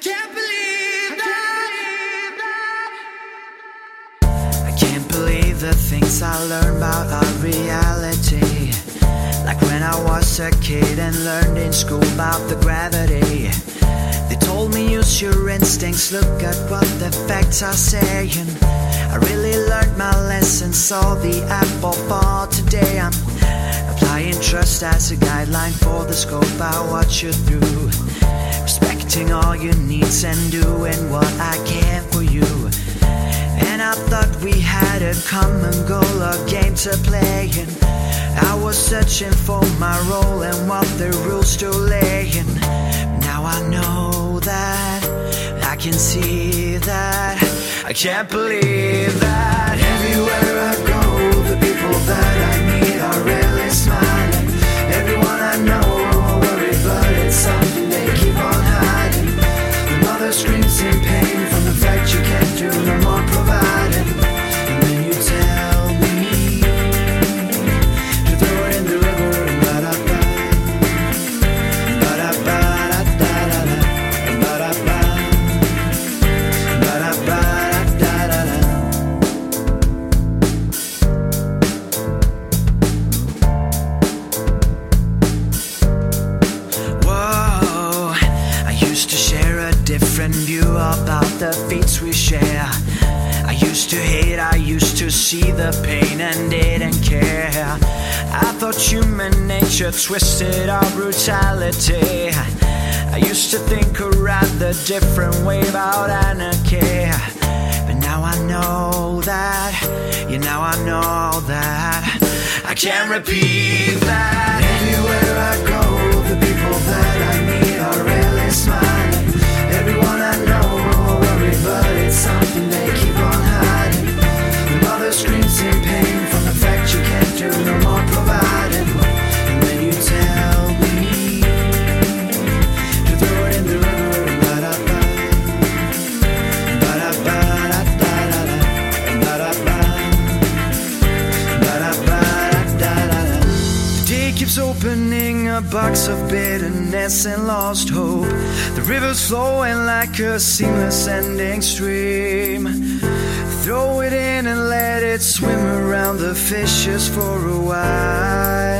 the I can't believe the things I learned about our reality. Like when I was a kid and learned in school about the gravity. They told me use your instincts, look at what the facts are saying. I really learned my lesson, saw the apple fall today. I'm applying trust as a guideline for the scope I watch you through. Respecting all your needs and doing what I can for you. And I thought we had a common goal, a game to play. And I was searching for my role and what the rules to lay. And now I know that I can see that I can't believe that different about the feats we share. I used to hate, I used to see the pain and didn't care. I thought human nature twisted our brutality. I used to think a rather different way about anarchy. But now I know that, yeah, now I know that I can't repeat that. Anywhere I go, the people that I meet are really smiling. Keeps opening a box of bitterness and lost hope. The river's flowing like a seamless ending stream. Throw it in and let it swim around the fishes for a while.